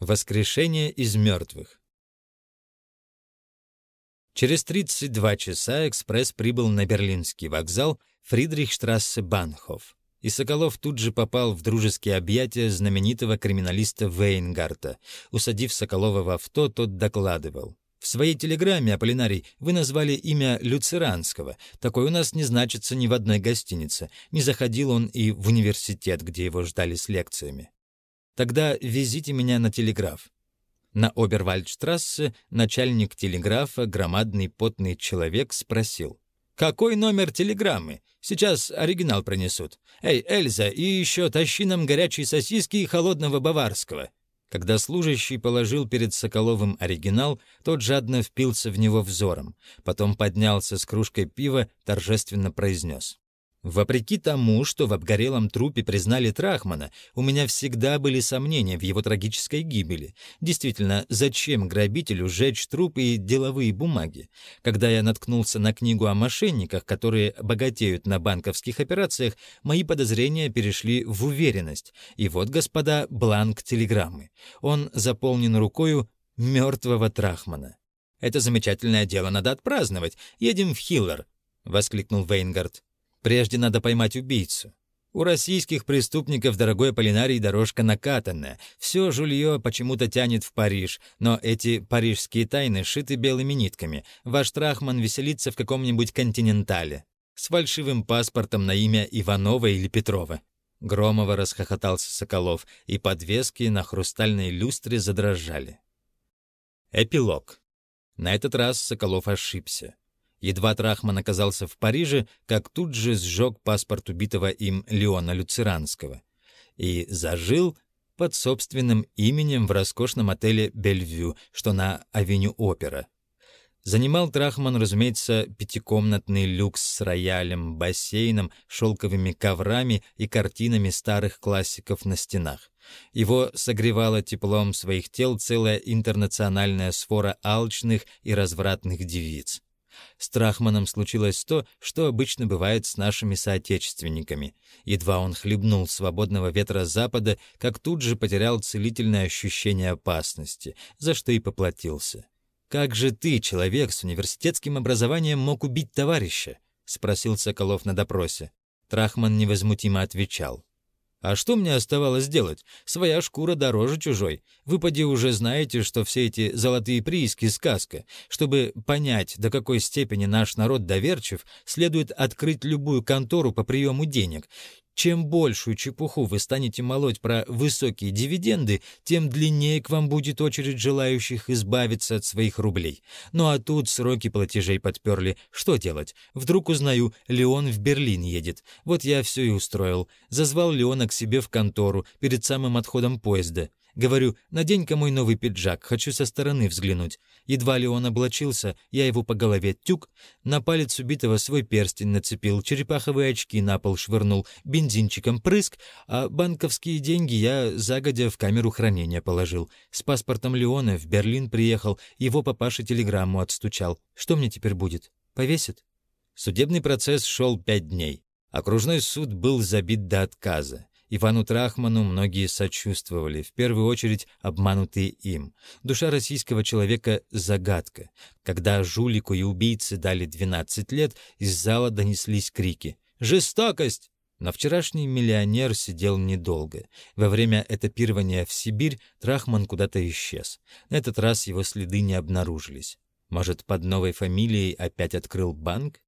Воскрешение из мертвых. Через 32 часа экспресс прибыл на берлинский вокзал Фридрихштрассе Банхоф, и Соколов тут же попал в дружеские объятия знаменитого криминалиста Вейнгарта. Усадив Соколова в авто, тот докладывал. В своей телеграмме, Аполлинарий, вы назвали имя Люцеранского. Такой у нас не значится ни в одной гостинице. Не заходил он и в университет, где его ждали с лекциями. Тогда везите меня на телеграф. На Обервальдштрассе начальник телеграфа, громадный потный человек, спросил. «Какой номер телеграммы? Сейчас оригинал принесут. Эй, Эльза, и еще тащи нам горячие сосиски и холодного баварского». Когда служащий положил перед Соколовым оригинал, тот жадно впился в него взором. Потом поднялся с кружкой пива, торжественно произнес. Вопреки тому, что в обгорелом трупе признали Трахмана, у меня всегда были сомнения в его трагической гибели. Действительно, зачем грабителю сжечь трупы и деловые бумаги? Когда я наткнулся на книгу о мошенниках, которые богатеют на банковских операциях, мои подозрения перешли в уверенность. И вот, господа, бланк телеграммы. Он заполнен рукою мертвого Трахмана. «Это замечательное дело надо отпраздновать. Едем в Хиллер», — воскликнул Вейнгард. Прежде надо поймать убийцу. У российских преступников дорогой полинарий дорожка накатанная. Все жулье почему-то тянет в Париж, но эти парижские тайны шиты белыми нитками. Ваш Трахман веселится в каком-нибудь континентале. С фальшивым паспортом на имя Иванова или Петрова. Громово расхохотался Соколов, и подвески на хрустальной люстре задрожали. Эпилог. На этот раз Соколов ошибся. Едва Трахман оказался в Париже, как тут же сжег паспорт убитого им Леона Люцеранского и зажил под собственным именем в роскошном отеле «Бельвью», что на авеню Опера. Занимал Трахман, разумеется, пятикомнатный люкс с роялем, бассейном, шелковыми коврами и картинами старых классиков на стенах. Его согревала теплом своих тел целая интернациональная сфора алчных и развратных девиц. С Трахманом случилось то, что обычно бывает с нашими соотечественниками. Едва он хлебнул свободного ветра запада, как тут же потерял целительное ощущение опасности, за что и поплатился. «Как же ты, человек с университетским образованием, мог убить товарища?» — спросил Соколов на допросе. Трахман невозмутимо отвечал. А что мне оставалось делать? Своя шкура дороже чужой. Вы поди уже знаете, что все эти золотые прииски — сказка. Чтобы понять, до какой степени наш народ доверчив, следует открыть любую контору по приему денег. Чем большую чепуху вы станете молоть про высокие дивиденды, тем длиннее к вам будет очередь желающих избавиться от своих рублей. Ну а тут сроки платежей подперли. Что делать? Вдруг узнаю, Леон в Берлин едет. Вот я все и устроил. Зазвал Леона к себе в контору перед самым отходом поезда. Говорю, надень-ка мой новый пиджак, хочу со стороны взглянуть. Едва ли он облачился, я его по голове тюк, на палец убитого свой перстень нацепил, черепаховые очки на пол швырнул, бензинчиком прыск, а банковские деньги я загодя в камеру хранения положил. С паспортом Леона в Берлин приехал, его папаша телеграмму отстучал. Что мне теперь будет? Повесит? Судебный процесс шел пять дней. Окружной суд был забит до отказа. Ивану Трахману многие сочувствовали, в первую очередь обманутые им. Душа российского человека — загадка. Когда жулику и убийце дали 12 лет, из зала донеслись крики «Жестокость!». Но вчерашний миллионер сидел недолго. Во время этапирования в Сибирь Трахман куда-то исчез. На этот раз его следы не обнаружились. Может, под новой фамилией опять открыл банк?